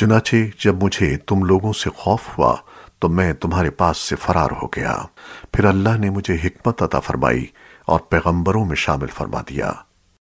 چنانچہ جب مجھے تم لوگوں سے خوف ہوا تو میں تمہارے پاس سے فرار ہو گیا۔ پھر اللہ نے مجھے حکمت عطا فرمائی اور پیغمبروں میں شامل فرما دیا۔